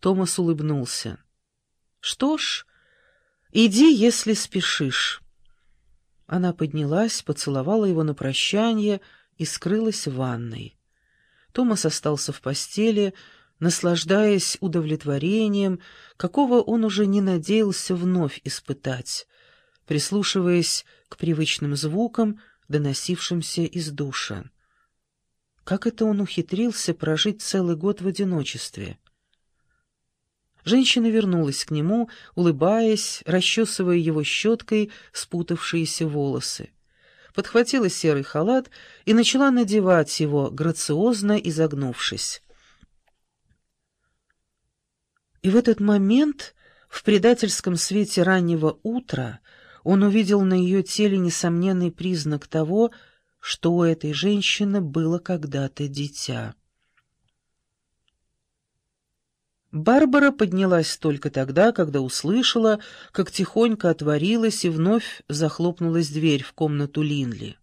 Томас улыбнулся. «Что ж, иди, если спешишь». Она поднялась, поцеловала его на прощание и скрылась в ванной. Томас остался в постели, наслаждаясь удовлетворением, какого он уже не надеялся вновь испытать, прислушиваясь к привычным звукам, доносившимся из душа. Как это он ухитрился прожить целый год в одиночестве? Женщина вернулась к нему, улыбаясь, расчесывая его щеткой спутавшиеся волосы. Подхватила серый халат и начала надевать его, грациозно изогнувшись. И в этот момент, в предательском свете раннего утра, он увидел на ее теле несомненный признак того, что у этой женщины было когда-то дитя. Барбара поднялась только тогда, когда услышала, как тихонько отворилась и вновь захлопнулась дверь в комнату Линли.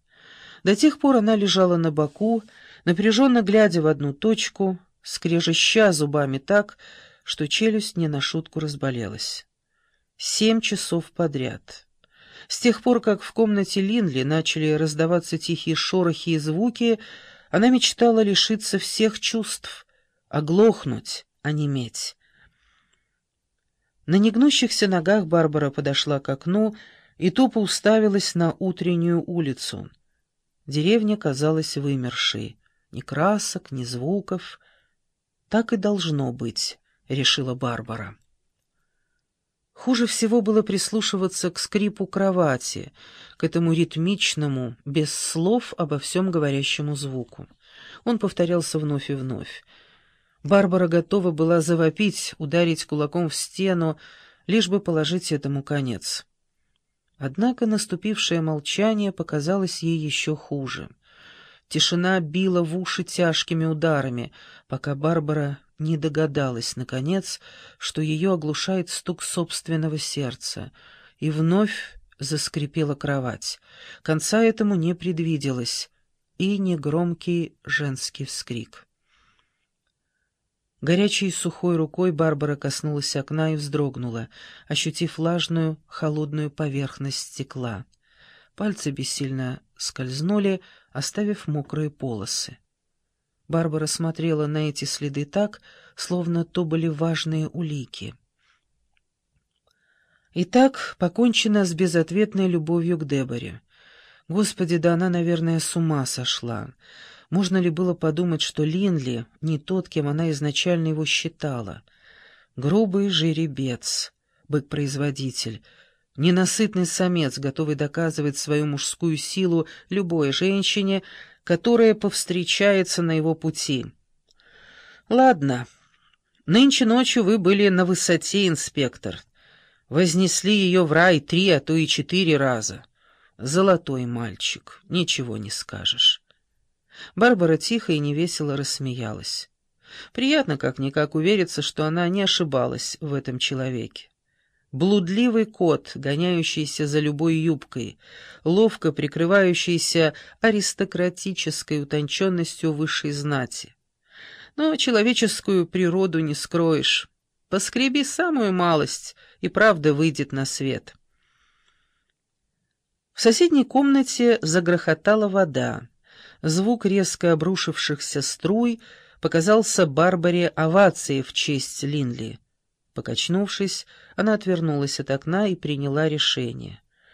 До тех пор она лежала на боку, напряженно глядя в одну точку, скрежеща зубами так, что челюсть не на шутку разболелась. Семь часов подряд. С тех пор, как в комнате Линли начали раздаваться тихие шорохи и звуки, она мечтала лишиться всех чувств, оглохнуть, онеметь. На негнущихся ногах Барбара подошла к окну и тупо уставилась на утреннюю улицу. Деревня казалась вымершей. Ни красок, ни звуков. «Так и должно быть», — решила Барбара. Хуже всего было прислушиваться к скрипу кровати, к этому ритмичному, без слов обо всем говорящему звуку. Он повторялся вновь и вновь. Барбара готова была завопить, ударить кулаком в стену, лишь бы положить этому конец. Однако наступившее молчание показалось ей еще хуже. Тишина била в уши тяжкими ударами, пока Барбара не догадалась, наконец, что ее оглушает стук собственного сердца, и вновь заскрипела кровать. Конца этому не предвиделось, и негромкий женский вскрик. Горячей сухой рукой Барбара коснулась окна и вздрогнула, ощутив влажную, холодную поверхность стекла. Пальцы бессильно скользнули, оставив мокрые полосы. Барбара смотрела на эти следы так, словно то были важные улики. Итак, покончено с безответной любовью к Деборе. Господи, да она, наверное, с ума сошла. Можно ли было подумать, что Линли не тот, кем она изначально его считала? Грубый жеребец, бык-производитель, ненасытный самец, готовый доказывать свою мужскую силу любой женщине, которая повстречается на его пути. «Ладно, нынче ночью вы были на высоте, инспектор. Вознесли ее в рай три, а то и четыре раза. Золотой мальчик, ничего не скажешь». Барбара тихо и невесело рассмеялась. Приятно как-никак увериться, что она не ошибалась в этом человеке. Блудливый кот, гоняющийся за любой юбкой, ловко прикрывающийся аристократической утонченностью высшей знати. Но человеческую природу не скроешь. Поскреби самую малость, и правда выйдет на свет. В соседней комнате загрохотала вода. Звук резко обрушившихся струй показался Барбаре овацией в честь Линли. Покачнувшись, она отвернулась от окна и приняла решение.